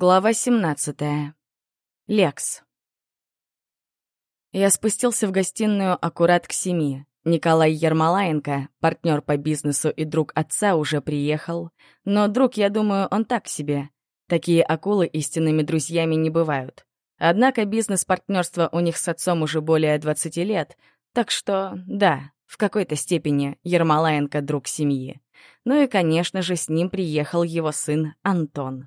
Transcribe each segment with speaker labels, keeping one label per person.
Speaker 1: Глава 17. Лекс. Я спустился в гостиную аккурат к семи. Николай Ермолаенко, партнер по бизнесу и друг отца, уже приехал. Но друг, я думаю, он так себе. Такие акулы истинными друзьями не бывают. Однако бизнес-партнерство у них с отцом уже более 20 лет, так что, да, в какой-то степени Ермолаенко — друг семьи. Ну и, конечно же, с ним приехал его сын Антон.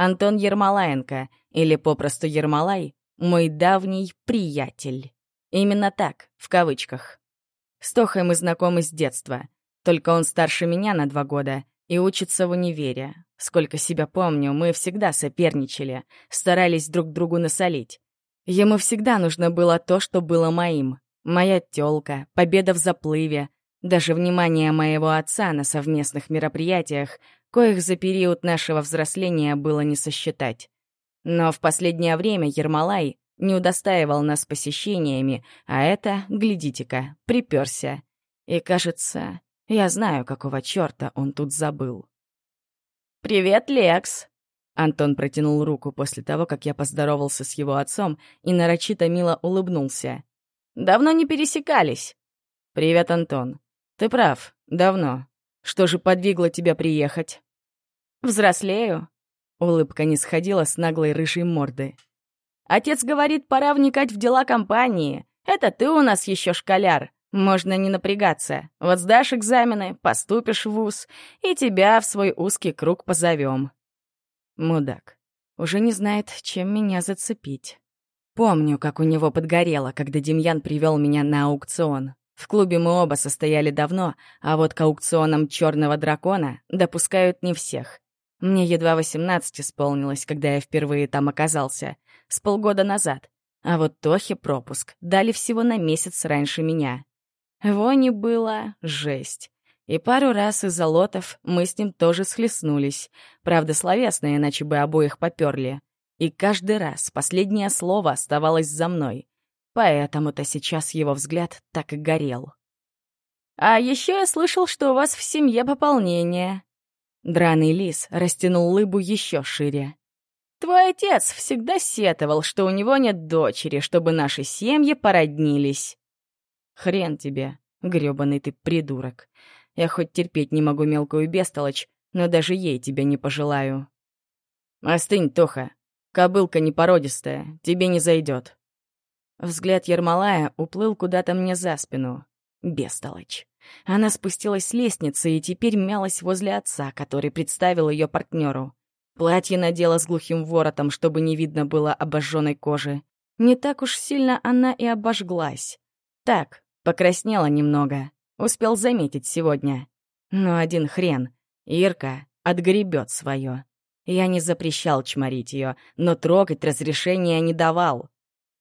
Speaker 1: Антон Ермолаенко, или попросту Ермолай, мой давний приятель. Именно так, в кавычках. С Тохой мы знакомы с детства. Только он старше меня на два года и учится в универе. Сколько себя помню, мы всегда соперничали, старались друг другу насолить. Ему всегда нужно было то, что было моим. Моя тёлка, победа в заплыве, даже внимание моего отца на совместных мероприятиях, коих за период нашего взросления было не сосчитать. Но в последнее время Ермолай не удостаивал нас посещениями, а это, глядите-ка, приперся. И, кажется, я знаю, какого черта он тут забыл. «Привет, Лекс!» Антон протянул руку после того, как я поздоровался с его отцом и нарочито мило улыбнулся. «Давно не пересекались». «Привет, Антон. Ты прав, давно. Что же подвигло тебя приехать? Взрослею. Улыбка не сходила с наглой рыжей морды. Отец говорит, пора вникать в дела компании. Это ты у нас еще школяр. Можно не напрягаться. Вот сдашь экзамены, поступишь в вуз, и тебя в свой узкий круг позовем. Мудак. Уже не знает, чем меня зацепить. Помню, как у него подгорело, когда Демьян привел меня на аукцион. В клубе мы оба состояли давно, а вот к аукционам черного дракона допускают не всех. Мне едва 18 исполнилось, когда я впервые там оказался, с полгода назад. А вот Тохе пропуск дали всего на месяц раньше меня. Вони было жесть. И пару раз из-за лотов мы с ним тоже схлестнулись. Правда, словесно, иначе бы обоих поперли. И каждый раз последнее слово оставалось за мной. Поэтому-то сейчас его взгляд так горел. «А еще я слышал, что у вас в семье пополнение». Драный лис растянул лыбу еще шире. «Твой отец всегда сетовал, что у него нет дочери, чтобы наши семьи породнились». «Хрен тебе, грёбаный ты придурок. Я хоть терпеть не могу мелкую бестолочь, но даже ей тебя не пожелаю». «Остынь, Тоха. Кобылка непородистая, тебе не зайдет. Взгляд Ермолая уплыл куда-то мне за спину. Бестолочь. Она спустилась с лестницы и теперь мялась возле отца, который представил ее партнеру. Платье надела с глухим воротом, чтобы не видно было обожженной кожи. Не так уж сильно она и обожглась. Так, покраснела немного. Успел заметить сегодня. Но один хрен. Ирка отгребет свое. Я не запрещал чморить ее, но трогать разрешения не давал.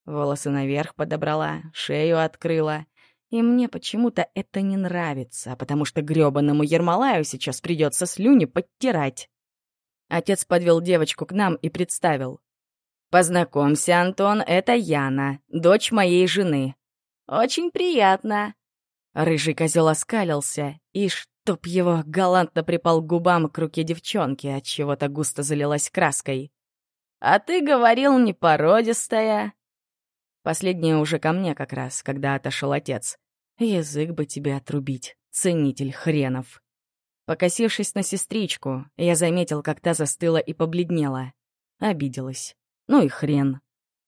Speaker 1: Волосы наверх подобрала, шею открыла. И мне почему-то это не нравится, потому что грёбаному Ермолаю сейчас придется слюни подтирать. Отец подвел девочку к нам и представил. «Познакомься, Антон, это Яна, дочь моей жены». «Очень приятно». Рыжий козел оскалился, и чтоб его галантно припал к губам к руке девчонки, от чего то густо залилась краской. «А ты говорил, непородистая». Последнее уже ко мне как раз, когда отошел отец. Язык бы тебе отрубить, ценитель хренов. Покосившись на сестричку, я заметил, как та застыла и побледнела. Обиделась. Ну и хрен.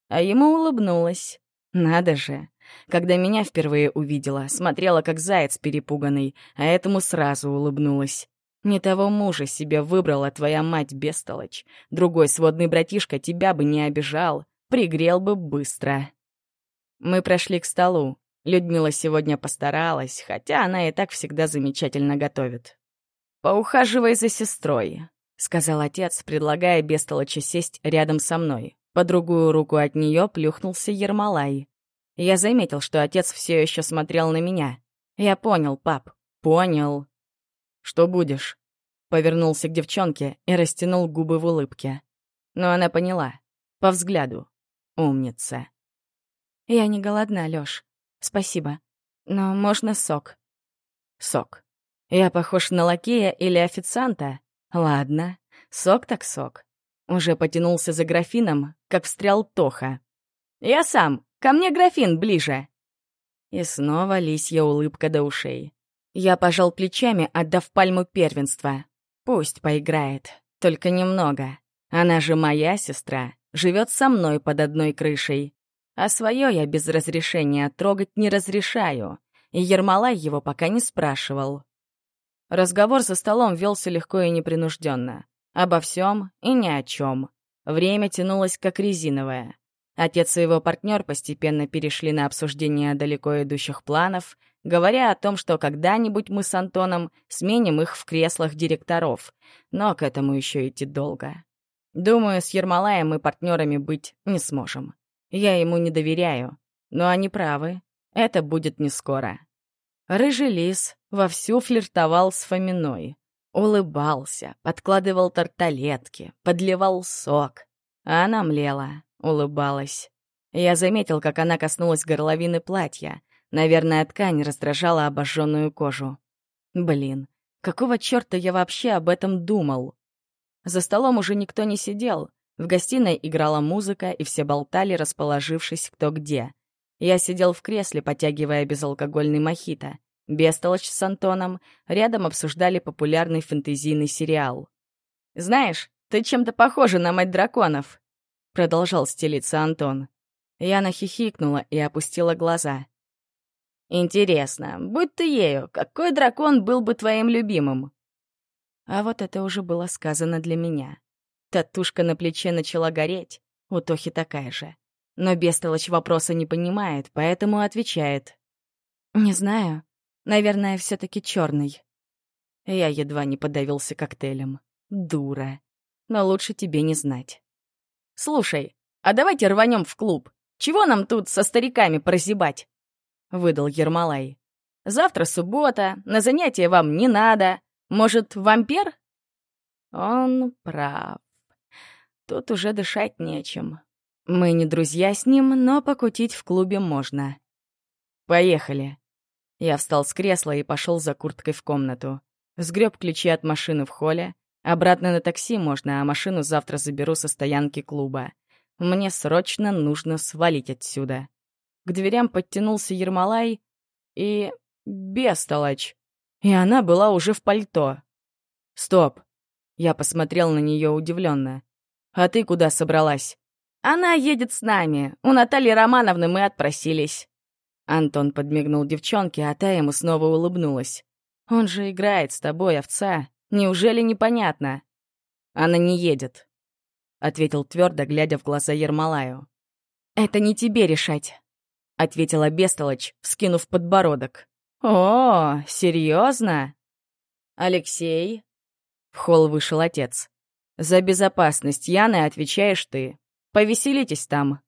Speaker 1: А ему улыбнулась. Надо же. Когда меня впервые увидела, смотрела как заяц перепуганный, а этому сразу улыбнулась. Не того мужа себе выбрала твоя мать, бестолочь. Другой сводный братишка тебя бы не обижал, пригрел бы быстро. Мы прошли к столу. Людмила сегодня постаралась, хотя она и так всегда замечательно готовит. «Поухаживай за сестрой», — сказал отец, предлагая бестолочи сесть рядом со мной. По другую руку от нее плюхнулся Ермолай. Я заметил, что отец все еще смотрел на меня. Я понял, пап, понял. «Что будешь?» Повернулся к девчонке и растянул губы в улыбке. Но она поняла. По взгляду. Умница. «Я не голодна, Лёш. Спасибо. Но можно сок?» «Сок. Я похож на лакея или официанта? Ладно, сок так сок. Уже потянулся за графином, как встрял Тоха. «Я сам! Ко мне графин ближе!» И снова лисья улыбка до ушей. Я пожал плечами, отдав пальму первенства. Пусть поиграет, только немного. Она же моя сестра, живет со мной под одной крышей. А свое я без разрешения трогать не разрешаю. И Ермолай его пока не спрашивал. Разговор за столом велся легко и непринужденно. Обо всем и ни о чем. Время тянулось как резиновое. Отец и его партнер постепенно перешли на обсуждение далеко идущих планов, говоря о том, что когда-нибудь мы с Антоном сменим их в креслах директоров, но к этому еще идти долго. Думаю, с Ермолаем мы партнерами быть не сможем. Я ему не доверяю, но они правы, это будет не скоро. Рыжий лис вовсю флиртовал с Фоминой. Улыбался, подкладывал тарталетки, подливал сок. А она млела, улыбалась. Я заметил, как она коснулась горловины платья. Наверное, ткань раздражала обожженную кожу. Блин, какого черта я вообще об этом думал? За столом уже никто не сидел. В гостиной играла музыка, и все болтали, расположившись кто где. Я сидел в кресле, потягивая безалкогольный мохито. Бестолочь с Антоном рядом обсуждали популярный фэнтезийный сериал. «Знаешь, ты чем-то похожа на мать драконов», — продолжал стелиться Антон. Я хихикнула и опустила глаза. «Интересно, будь ты ею, какой дракон был бы твоим любимым?» А вот это уже было сказано для меня. Татушка на плече начала гореть, у Тохи такая же. Но бестолочь вопроса не понимает, поэтому отвечает. «Не знаю. Наверное, все таки черный. Я едва не подавился коктейлем. Дура. Но лучше тебе не знать. «Слушай, а давайте рванем в клуб. Чего нам тут со стариками прозябать?» — выдал Ермолай. «Завтра суббота, на занятия вам не надо. Может, вампир?» Он прав. Тут уже дышать нечем. Мы не друзья с ним, но покутить в клубе можно. Поехали. Я встал с кресла и пошел за курткой в комнату. Сгреб ключи от машины в холле. Обратно на такси можно, а машину завтра заберу со стоянки клуба. Мне срочно нужно свалить отсюда. К дверям подтянулся Ермолай и... бестолочь. И она была уже в пальто. Стоп. Я посмотрел на нее удивленно. А ты куда собралась? Она едет с нами. У Натальи Романовны мы отпросились. Антон подмигнул девчонке, а та ему снова улыбнулась. Он же играет с тобой, овца. Неужели непонятно? Она не едет, ответил твердо, глядя в глаза Ермолаю. Это не тебе решать, ответила Бестолочь, вскинув подбородок. О, серьезно? Алексей? В холл вышел отец. За безопасность Яны отвечаешь ты. Повеселитесь там.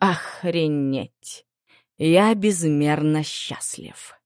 Speaker 1: Охренеть. Я безмерно счастлив.